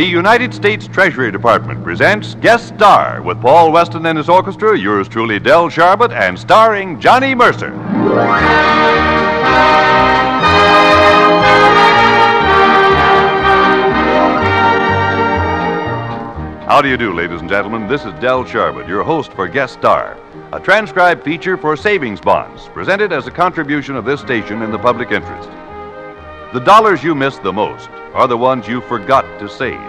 The United States Treasury Department presents Guest Star with Paul Weston and his orchestra, yours truly, Del Sharbutt, and starring Johnny Mercer. How do you do, ladies and gentlemen? This is Del Sharbutt, your host for Guest Star, a transcribed feature for savings bonds, presented as a contribution of this station in the public interest. The dollars you miss the most are the ones you forgot to save.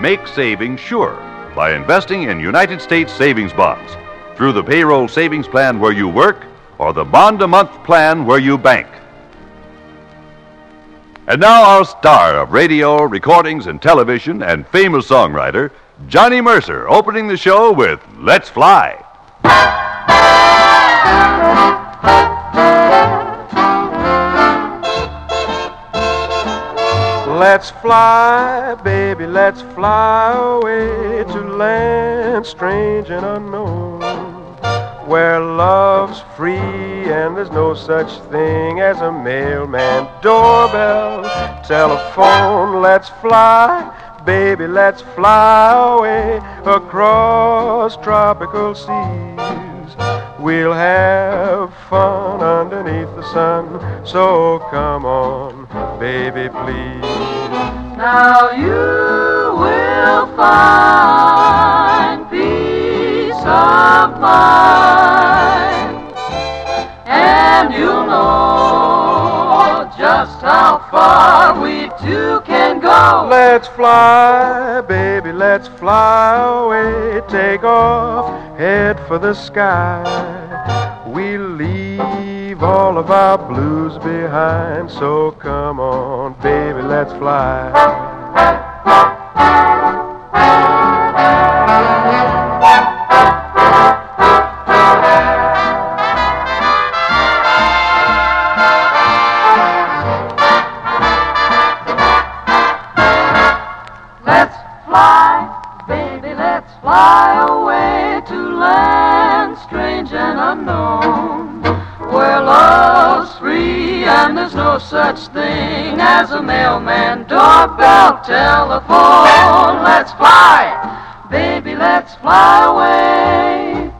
Make saving sure by investing in United States savings bonds through the payroll savings plan where you work or the bond a month plan where you bank. And now, our star of radio, recordings, and television, and famous songwriter, Johnny Mercer, opening the show with Let's Fly. Let's fly, baby, let's fly away to land strange and unknown. Where love's free and there's no such thing as a mailman, doorbell, telephone. Let's fly, baby, let's fly away across tropical seas. We'll have fun underneath the sun, so come on, baby, please. Now you will find peace of mind, and you'll know just how far we can Let's fly, baby, let's fly away. Take off, head for the sky. We'll leave all of our blues behind. So come on, baby, let's fly. Fly away to land strange and unknown. Where love's free and there's no such thing as a mailman, doorbell, telephone. Let's fly, baby, let's fly away.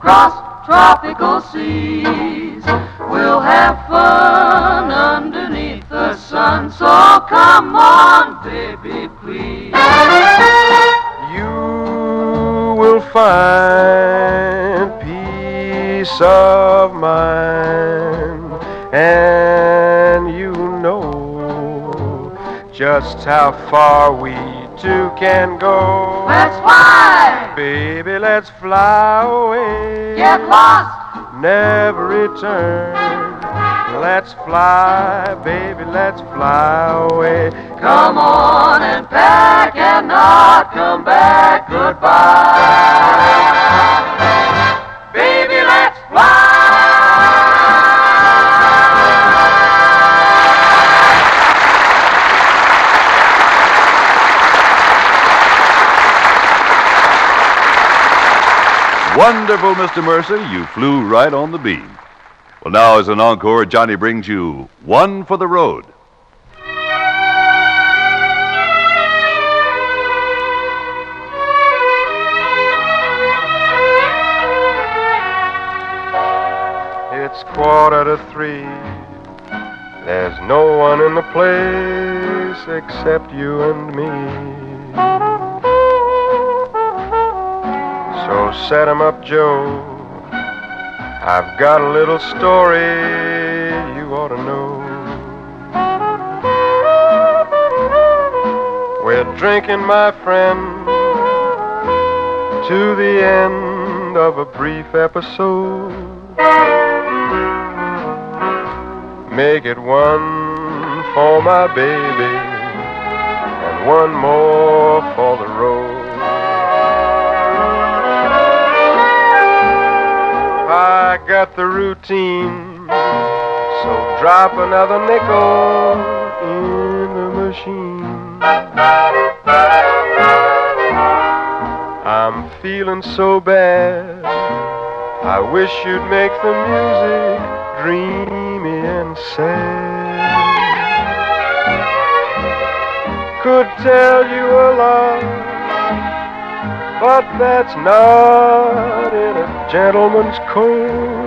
Cross tropical seas, we'll have fun underneath the sun. So come on, baby, please. Find peace of mind, and you know just how far we two can go. Let's fly, Baby, let's fly away. get lost, Never return. Let's fly, baby, let's fly away. come on and pack and not come back. Goodbye, baby, let's fly. Wonderful, Mr. Mercer. You flew right on the beam. Well, now, as an encore, Johnny brings you One for the Road. It's quarter to three. There's no one in the place except you and me. So set 'em up, Joe. I've got a little story you ought to know. We're drinking, my friend, to the end of a brief episode. Make it one for my baby and one more Got the routine, so drop another nickel in the machine. I'm feeling so bad. I wish you'd make the music dreamy and sad. could tell you a lot but that's not in a gentleman's code.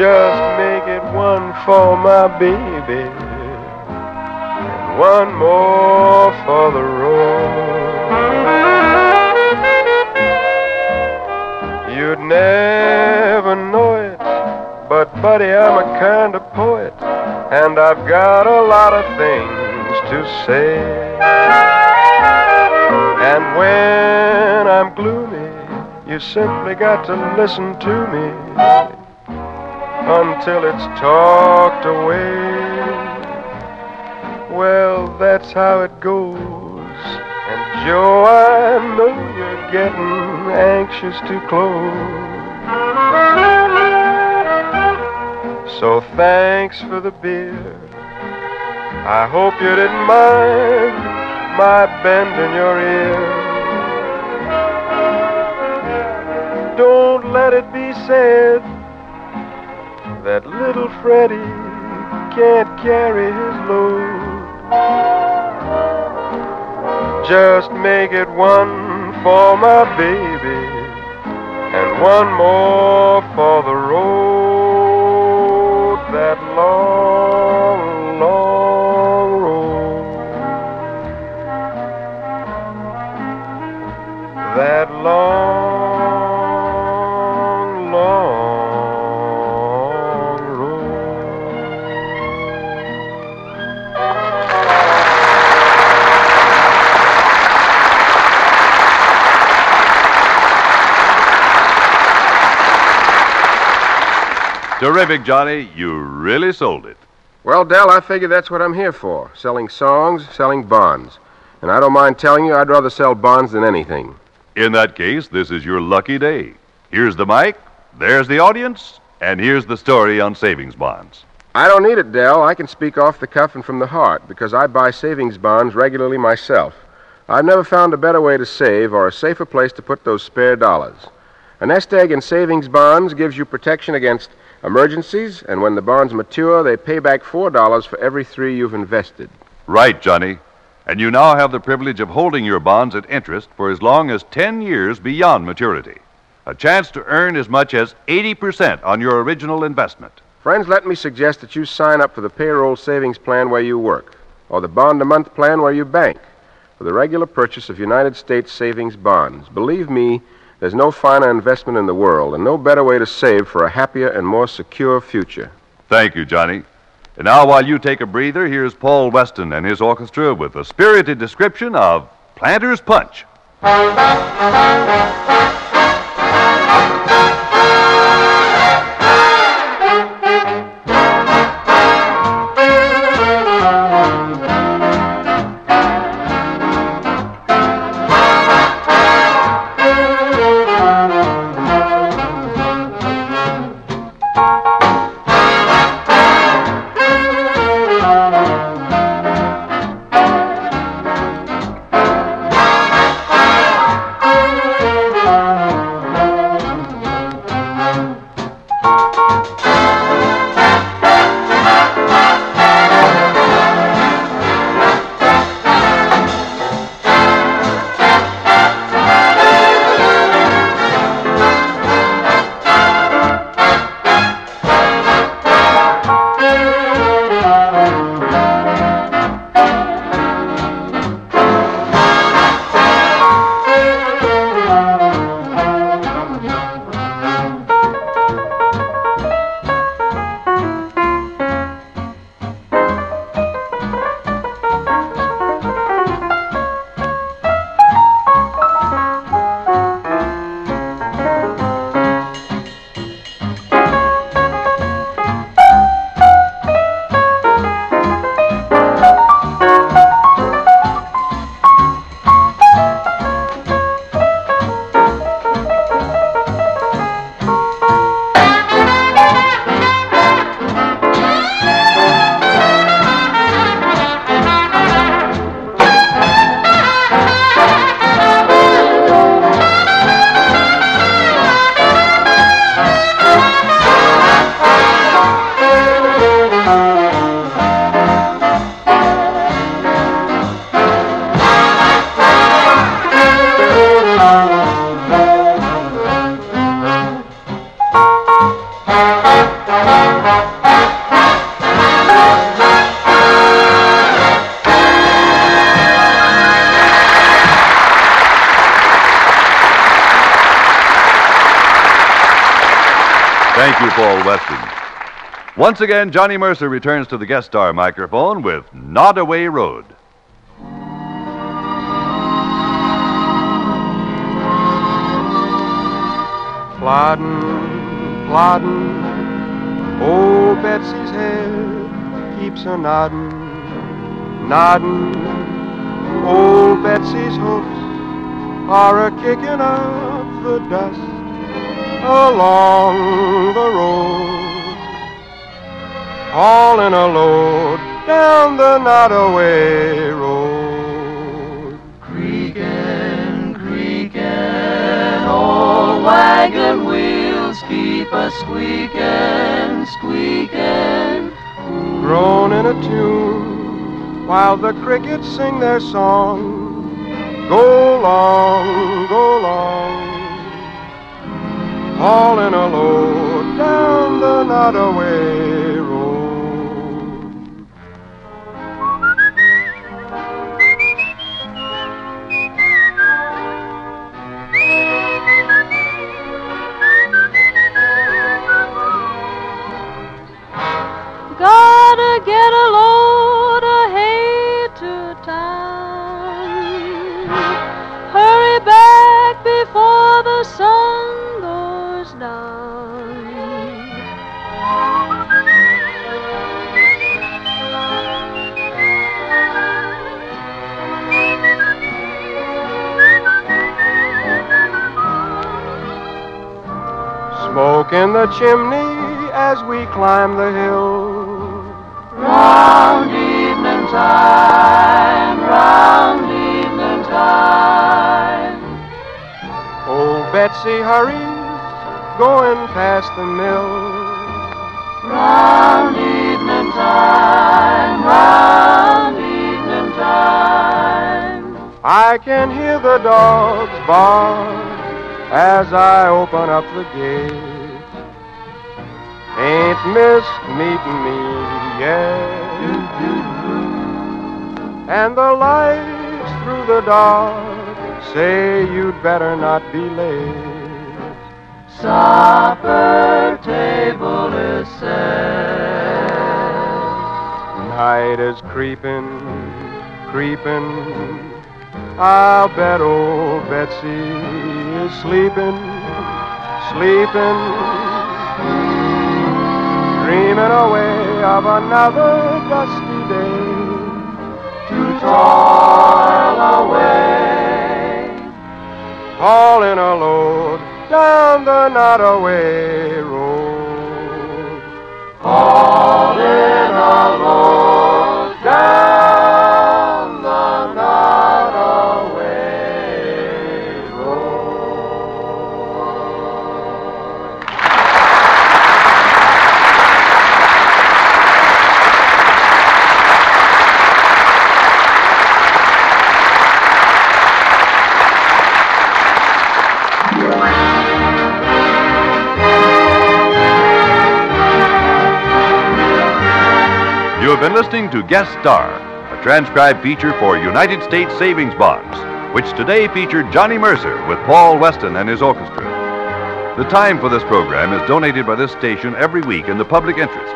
Just make it one for my baby, and one more for the road. You'd never know it, but buddy, I'm a kind of poet, and I've got a lot of things to say. And when I'm gloomy, you simply got to listen to me until it's talked away. Well, that's how it goes. And Joe, I know you're getting anxious to close. So thanks for the beer. I hope you didn't mind my bend in your ear. Don't let it be said that little Freddie can't carry his load. Just make it one for my baby and one more for the Terrific, Johnny. You really sold it. Well, Del, I figure that's what I'm here for selling songs, selling bonds. And I don't mind telling you, I'd rather sell bonds than anything. In that case, this is your lucky day. Here's the mic, there's the audience, and here's the story on savings bonds. I don't need it, Del. I can speak off the cuff and from the heart because I buy savings bonds regularly myself. I've never found a better way to save or a safer place to put those spare dollars. A nest egg in savings bonds gives you protection against emergencies, and when the bonds mature, they pay back $4 for every three you've invested. Right, Johnny. And you now have the privilege of holding your bonds at interest for as long as 10 years beyond maturity. A chance to earn as much as 80% on your original investment. Friends, let me suggest that you sign up for the payroll savings plan where you work, or the bond a month plan where you bank, for the regular purchase of United States savings bonds. Believe me, there's no finer investment in the world and no better way to save for a happier and more secure future. Thank you, Johnny. And now, while you take a breather, here's Paul Weston and his orchestra with a spirited description of Planter's Punch. Thank you, Paul Weston. Once again, Johnny Mercer returns to the guest star microphone with Nodaway Road. Plodding, plodding, old Betsy's head keeps a nodding, nodding. Old Betsy's hoofs are a kicking up the dust along the road, hauling a load down the Nodaway Road. Creaking, creaking, old wagon keep a squeaking, squeaking. Grown in a tune while the crickets sing their song. Go long, go long, hauling a load down the Nodaway Smoke in the chimney as we climb the hill. Round evening time, round evening time. Old Betsy hurries, going past the mill. Round evening time, round evening time. I can hear the dogs bark as I open up the gate. Ain't missed meeting me yet. And the lights through the dark say you'd better not be late. Supper table is set. Night is creeping, creeping. I'll bet old Betsy is sleeping, sleeping, dreaming away of another dusty day. To toil away, hauling a load down the Nodaway Road, hauling You have been listening to Guest Star, a transcribed feature for United States Savings Bonds, which today featured Johnny Mercer with Paul Weston and his orchestra. The time for this program is donated by this station every week in the public interest.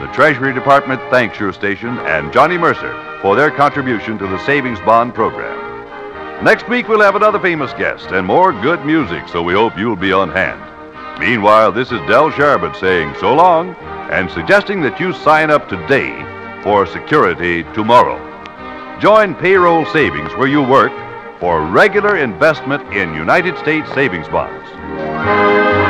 The Treasury Department thanks your station and Johnny Mercer for their contribution to the Savings Bond program. Next week, we'll have another famous guest and more good music, so we hope you'll be on hand. Meanwhile, this is Del Sharbutt saying so long and suggesting that you sign up today for security tomorrow. Join payroll savings where you work for regular investment in United States savings bonds.